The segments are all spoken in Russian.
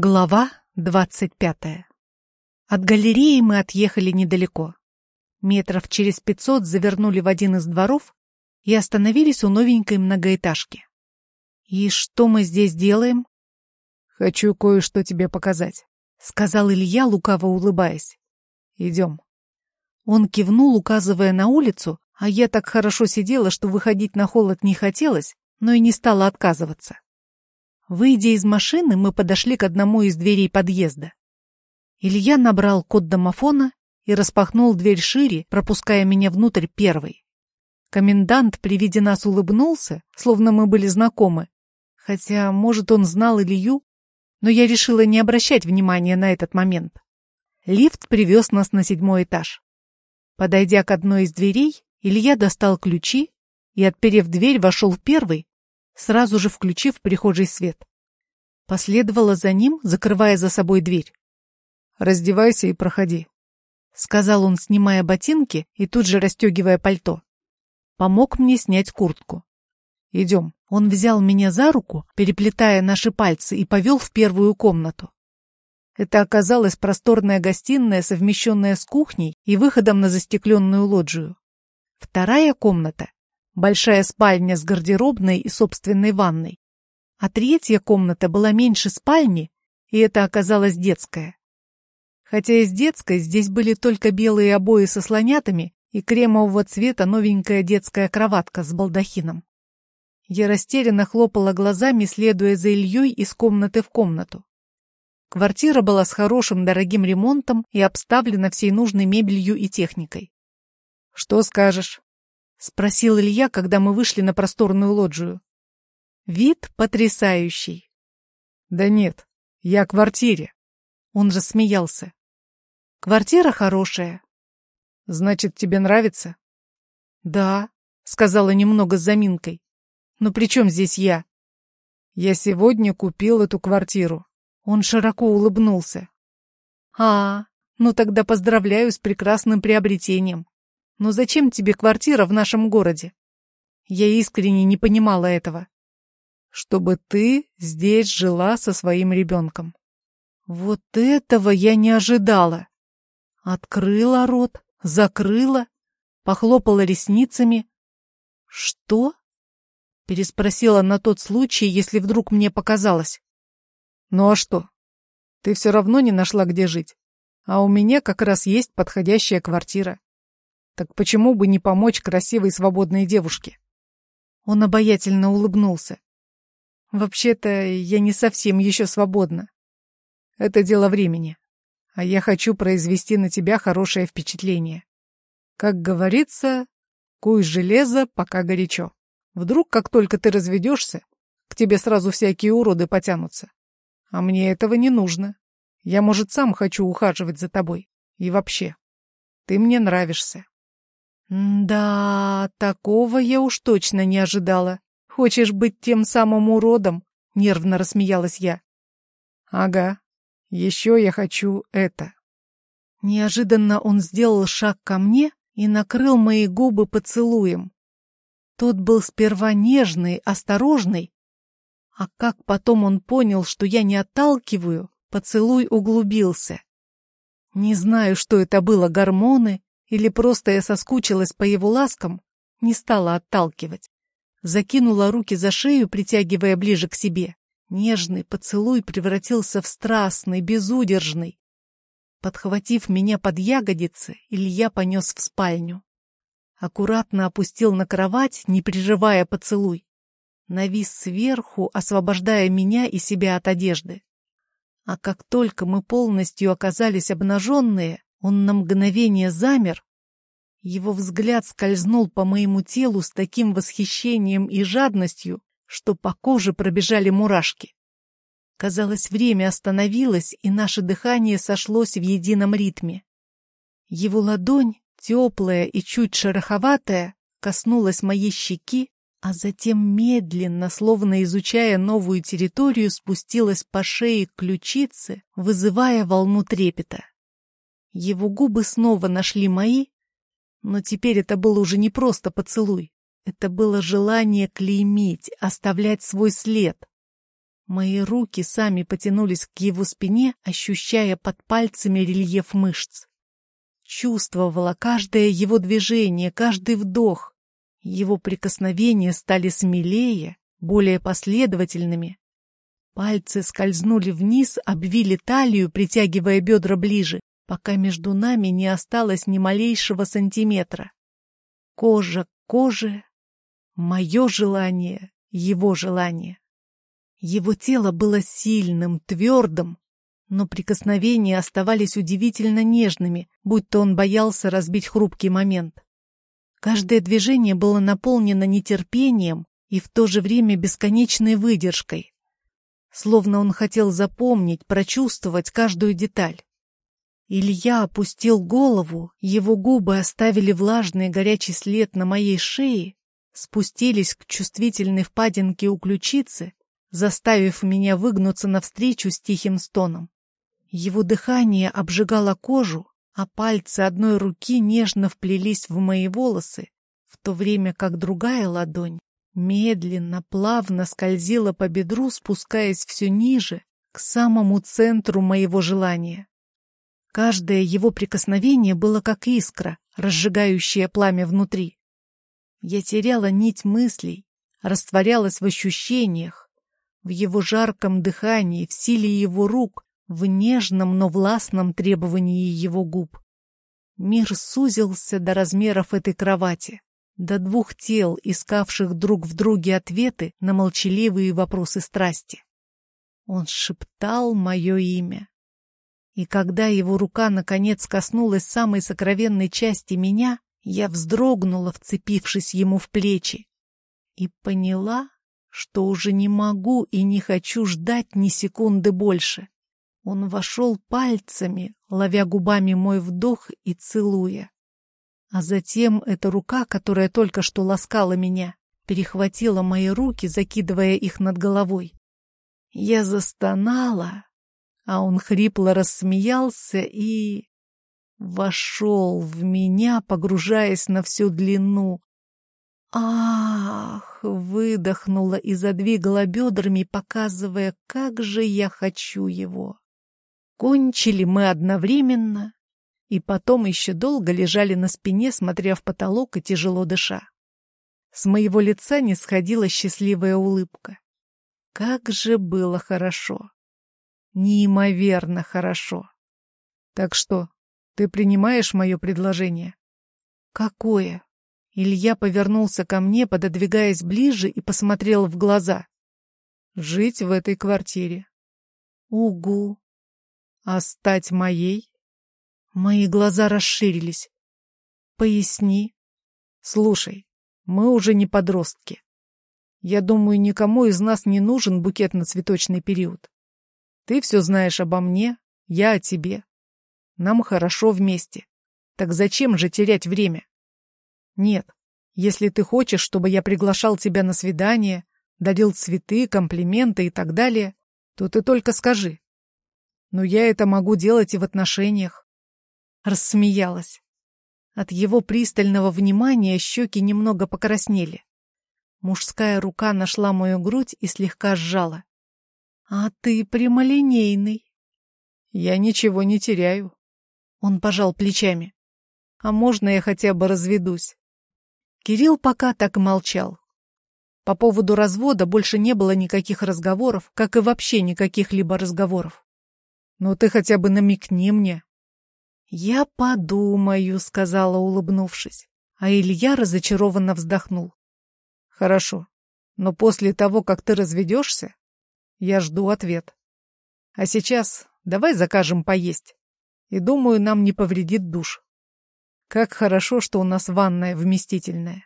Глава двадцать пятая. От галереи мы отъехали недалеко. Метров через пятьсот завернули в один из дворов и остановились у новенькой многоэтажки. «И что мы здесь делаем?» «Хочу кое-что тебе показать», — сказал Илья, лукаво улыбаясь. «Идем». Он кивнул, указывая на улицу, а я так хорошо сидела, что выходить на холод не хотелось, но и не стала отказываться. Выйдя из машины, мы подошли к одному из дверей подъезда. Илья набрал код домофона и распахнул дверь шире, пропуская меня внутрь первой. Комендант при виде нас улыбнулся, словно мы были знакомы. Хотя, может, он знал Илью, но я решила не обращать внимания на этот момент. Лифт привез нас на седьмой этаж. Подойдя к одной из дверей, Илья достал ключи и, отперев дверь, вошел в первый, сразу же включив в прихожий свет. Последовала за ним, закрывая за собой дверь. «Раздевайся и проходи», — сказал он, снимая ботинки и тут же расстегивая пальто. Помог мне снять куртку. «Идем». Он взял меня за руку, переплетая наши пальцы, и повел в первую комнату. Это оказалась просторная гостиная, совмещенная с кухней и выходом на застекленную лоджию. Вторая комната большая спальня с гардеробной и собственной ванной. А третья комната была меньше спальни, и это оказалась детская. Хотя из детской здесь были только белые обои со слонятами и кремового цвета новенькая детская кроватка с балдахином. Я растерянно хлопала глазами, следуя за Ильей из комнаты в комнату. Квартира была с хорошим дорогим ремонтом и обставлена всей нужной мебелью и техникой. «Что скажешь?» — спросил Илья, когда мы вышли на просторную лоджию. Вид потрясающий. Да нет, я о квартире. Он же смеялся. Квартира хорошая. Значит, тебе нравится? Да, сказала немного с заминкой. Но при чем здесь я? Я сегодня купил эту квартиру. Он широко улыбнулся. А, ну тогда поздравляю с прекрасным приобретением. Но зачем тебе квартира в нашем городе? Я искренне не понимала этого. Чтобы ты здесь жила со своим ребенком. Вот этого я не ожидала. Открыла рот, закрыла, похлопала ресницами. Что? Переспросила на тот случай, если вдруг мне показалось. Ну а что? Ты все равно не нашла, где жить. А у меня как раз есть подходящая квартира. Так почему бы не помочь красивой свободной девушке? Он обаятельно улыбнулся. Вообще-то я не совсем еще свободна. Это дело времени. А я хочу произвести на тебя хорошее впечатление. Как говорится, куй железо, пока горячо. Вдруг, как только ты разведешься, к тебе сразу всякие уроды потянутся. А мне этого не нужно. Я, может, сам хочу ухаживать за тобой. И вообще, ты мне нравишься. «Да, такого я уж точно не ожидала. Хочешь быть тем самым уродом?» — нервно рассмеялась я. «Ага, еще я хочу это». Неожиданно он сделал шаг ко мне и накрыл мои губы поцелуем. Тот был сперва нежный, осторожный, а как потом он понял, что я не отталкиваю, поцелуй углубился. Не знаю, что это было, гормоны или просто я соскучилась по его ласкам, не стала отталкивать. Закинула руки за шею, притягивая ближе к себе. Нежный поцелуй превратился в страстный, безудержный. Подхватив меня под ягодицы, Илья понес в спальню. Аккуратно опустил на кровать, не прерывая поцелуй. Навис сверху, освобождая меня и себя от одежды. А как только мы полностью оказались обнаженные, он на мгновение замер. Его взгляд скользнул по моему телу с таким восхищением и жадностью, что по коже пробежали мурашки. Казалось, время остановилось, и наше дыхание сошлось в едином ритме. Его ладонь, теплая и чуть шероховатая, коснулась моей щеки, а затем медленно, словно изучая новую территорию, спустилась по шее к ключице, вызывая волну трепета. Его губы снова нашли мои, но теперь это был уже не просто поцелуй. Это было желание клеймить, оставлять свой след. Мои руки сами потянулись к его спине, ощущая под пальцами рельеф мышц. Чувствовала каждое его движение, каждый вдох. Его прикосновения стали смелее, более последовательными. Пальцы скользнули вниз, обвили талию, притягивая бедра ближе, пока между нами не осталось ни малейшего сантиметра. Кожа к коже, мое желание, его желание. Его тело было сильным, твердым, но прикосновения оставались удивительно нежными, будь то он боялся разбить хрупкий момент. Каждое движение было наполнено нетерпением и в то же время бесконечной выдержкой. Словно он хотел запомнить, прочувствовать каждую деталь. Илья опустил голову, его губы оставили влажный горячий след на моей шее, спустились к чувствительной впадинке у ключицы, заставив меня выгнуться навстречу с тихим стоном. Его дыхание обжигало кожу, а пальцы одной руки нежно вплелись в мои волосы, в то время как другая ладонь медленно, плавно скользила по бедру, спускаясь все ниже, к самому центру моего желания. Каждое его прикосновение было как искра, разжигающая пламя внутри. Я теряла нить мыслей, растворялась в ощущениях, в его жарком дыхании, в силе его рук, в нежном, но властном требовании его губ. Мир сузился до размеров этой кровати, до двух тел, искавших друг в друге ответы на молчаливые вопросы страсти. Он шептал мое имя. И когда его рука наконец коснулась самой сокровенной части меня, я вздрогнула, вцепившись ему в плечи, и поняла, что уже не могу и не хочу ждать ни секунды больше. Он вошел пальцами, ловя губами мой вдох и целуя. А затем эта рука, которая только что ласкала меня, перехватила мои руки, закидывая их над головой. Я застонала, а он хрипло рассмеялся и... вошел в меня, погружаясь на всю длину. «Ах!» — выдохнула и задвигала бедрами, показывая, как же я хочу его. Кончили мы одновременно, и потом еще долго лежали на спине, смотря в потолок и тяжело дыша. С моего лица не сходила счастливая улыбка. Как же было хорошо! Неимоверно хорошо! Так что, ты принимаешь мое предложение? Какое? Илья повернулся ко мне, пододвигаясь ближе, и посмотрел в глаза. Жить в этой квартире. Угу. А стать моей? Мои глаза расширились. Поясни. Слушай, мы уже не подростки. Я думаю, никому из нас не нужен букет на цветочный период. Ты все знаешь обо мне, я о тебе. Нам хорошо вместе. Так зачем же терять время? Нет, если ты хочешь, чтобы я приглашал тебя на свидание, дарил цветы, комплименты и так далее, то ты только скажи. Но я это могу делать и в отношениях. Рассмеялась. От его пристального внимания щеки немного покраснели. Мужская рука нашла мою грудь и слегка сжала. «А ты прямолинейный». «Я ничего не теряю». Он пожал плечами. «А можно я хотя бы разведусь?» Кирилл пока так и молчал. По поводу развода больше не было никаких разговоров, как и вообще никаких либо разговоров. «Ну ты хотя бы намекни мне». «Я подумаю», — сказала, улыбнувшись. А Илья разочарованно вздохнул. «Хорошо, но после того, как ты разведешься, я жду ответ. А сейчас давай закажем поесть. И думаю, нам не повредит душ». Как хорошо, что у нас ванная вместительная.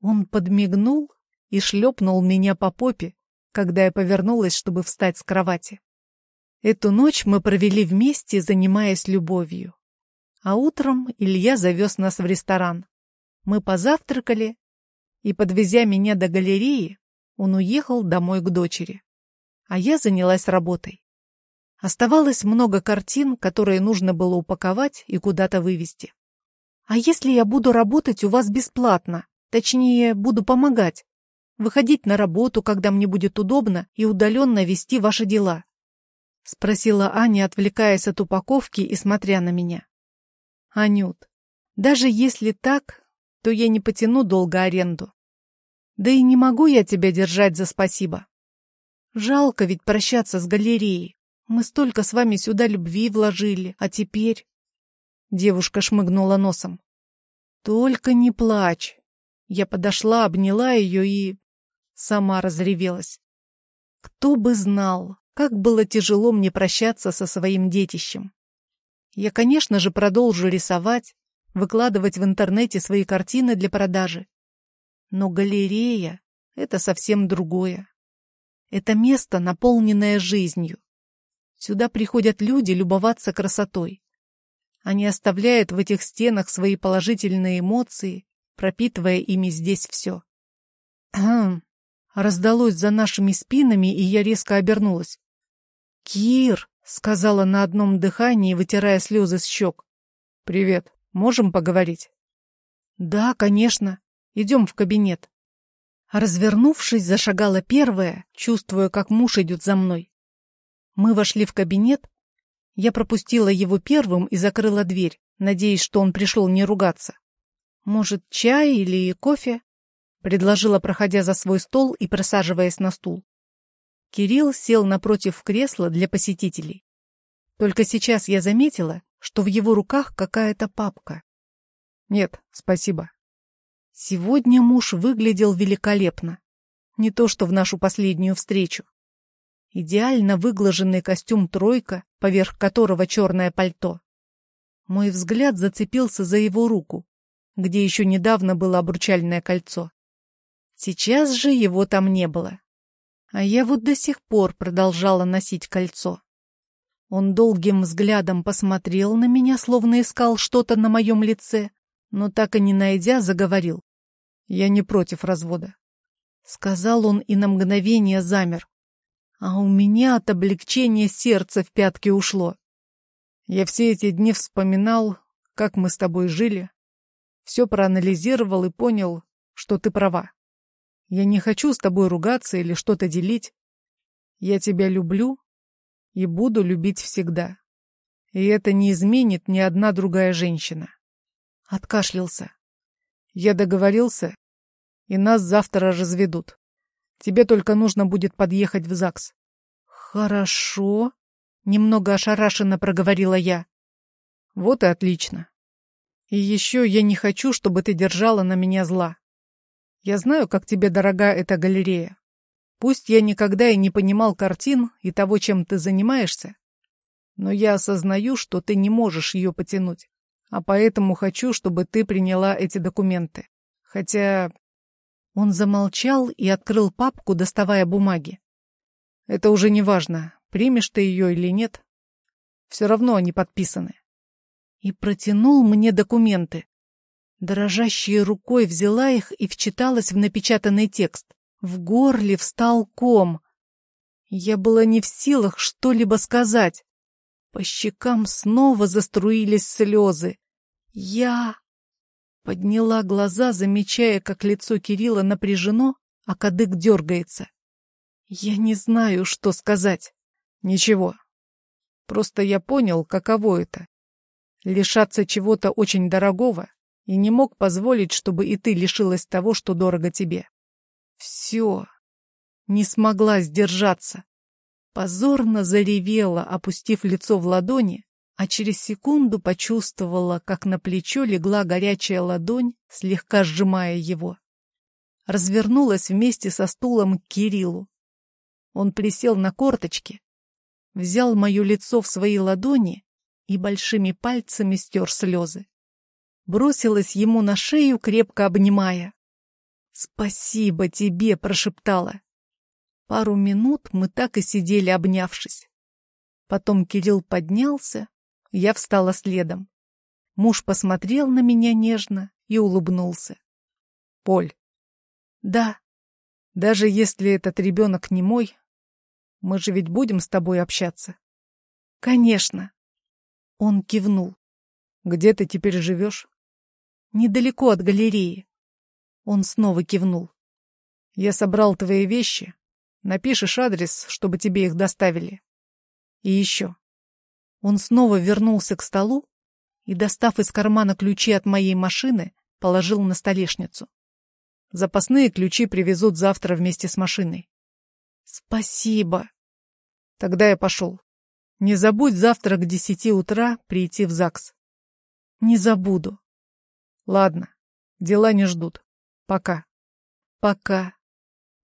Он подмигнул и шлепнул меня по попе, когда я повернулась, чтобы встать с кровати. Эту ночь мы провели вместе, занимаясь любовью. А утром Илья завез нас в ресторан. Мы позавтракали, и, подвезя меня до галереи, он уехал домой к дочери. А я занялась работой. Оставалось много картин, которые нужно было упаковать и куда-то вывести. «А если я буду работать у вас бесплатно? Точнее, буду помогать?» выходить на работу, когда мне будет удобно, и удаленно вести ваши дела?» — спросила Аня, отвлекаясь от упаковки и смотря на меня. «Анют, даже если так, то я не потяну долго аренду. Да и не могу я тебя держать за спасибо. Жалко ведь прощаться с галереей. Мы столько с вами сюда любви вложили, а теперь...» Девушка шмыгнула носом. «Только не плачь!» Я подошла, обняла ее и... Сама разревелась. Кто бы знал, как было тяжело мне прощаться со своим детищем. Я, конечно же, продолжу рисовать, выкладывать в интернете свои картины для продажи. Но галерея — это совсем другое. Это место, наполненное жизнью. Сюда приходят люди любоваться красотой. Они оставляют в этих стенах свои положительные эмоции, пропитывая ими здесь все. Хм. Раздалось за нашими спинами, и я резко обернулась. «Кир!» — сказала на одном дыхании, вытирая слезы с щек. «Привет. Можем поговорить?» «Да, конечно. Идем в кабинет». Развернувшись, зашагала первая, чувствуя, как муж идет за мной. Мы вошли в кабинет, я пропустила его первым и закрыла дверь, надеясь, что он пришел не ругаться. «Может, чай или кофе?» — предложила, проходя за свой стол и присаживаясь на стул. Кирилл сел напротив кресла для посетителей. Только сейчас я заметила, что в его руках какая-то папка. «Нет, спасибо». Сегодня муж выглядел великолепно. Не то, что в нашу последнюю встречу. Идеально выглаженный костюм «тройка», поверх которого черное пальто. Мой взгляд зацепился за его руку, где еще недавно было обручальное кольцо. Сейчас же его там не было. А я вот до сих пор продолжала носить кольцо. Он долгим взглядом посмотрел на меня, словно искал что-то на моем лице, но так и не найдя, заговорил. «Я не против развода», — сказал он и на мгновение замер, а у меня от облегчения сердце в пятки ушло. Я все эти дни вспоминал, как мы с тобой жили, все проанализировал и понял, что ты права. Я не хочу с тобой ругаться или что-то делить. Я тебя люблю и буду любить всегда. И это не изменит ни одна другая женщина. Откашлялся. Я договорился, и нас завтра разведут. Тебе только нужно будет подъехать в ЗАГС. Хорошо, немного ошарашенно проговорила я. Вот и отлично. И еще я не хочу, чтобы ты держала на меня зла. Я знаю, как тебе дорога эта галерея. Пусть я никогда и не понимал картин и того, чем ты занимаешься, но я осознаю, что ты не можешь ее потянуть, а поэтому хочу, чтобы ты приняла эти документы. Хотя он замолчал и открыл папку, доставая бумаги. Это уже не важно, примешь ты ее или нет. Все равно они подписаны. И протянул мне документы. Дрожащей рукой взяла их и вчиталась в напечатанный текст. В горле встал ком. Я была не в силах что-либо сказать. По щекам снова заструились слезы. Я... Подняла глаза, замечая, как лицо Кирилла напряжено, а кадык дергается. Я не знаю, что сказать. Ничего. Просто я понял, каково это. Лишаться чего-то очень дорогого и не мог позволить, чтобы и ты лишилась того, что дорого тебе. Все. Не смогла сдержаться. Позорно заревела, опустив лицо в ладони, а через секунду почувствовала, как на плечо легла горячая ладонь, слегка сжимая его. Развернулась вместе со стулом к Кириллу. Он присел на корточки, взял мое лицо в свои ладони и большими пальцами стер слезы. Бросилась ему на шею, крепко обнимая. «Спасибо тебе!» — прошептала. Пару минут мы так и сидели, обнявшись. Потом Кирилл поднялся, я встала следом. Муж посмотрел на меня нежно и улыбнулся. «Поль». «Да». «Даже если этот ребенок не мой, мы же ведь будем с тобой общаться?» «Конечно». Он кивнул. «Где ты теперь живешь?» «Недалеко от галереи». Он снова кивнул. Я собрал твои вещи. Напишешь адрес, чтобы тебе их доставили. И еще. Он снова вернулся к столу и, достав из кармана ключи от моей машины, положил на столешницу. Запасные ключи привезут завтра вместе с машиной. Спасибо. Тогда я пошел. Не забудь завтра к десяти утра прийти в ЗАГС. Не забуду. Ладно, дела не ждут. Пока. Пока.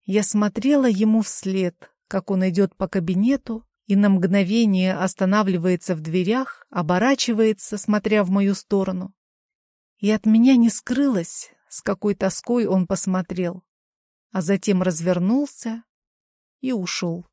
Я смотрела ему вслед, как он идет по кабинету и на мгновение останавливается в дверях, оборачивается, смотря в мою сторону. И от меня не скрылось, с какой тоской он посмотрел, а затем развернулся и ушел.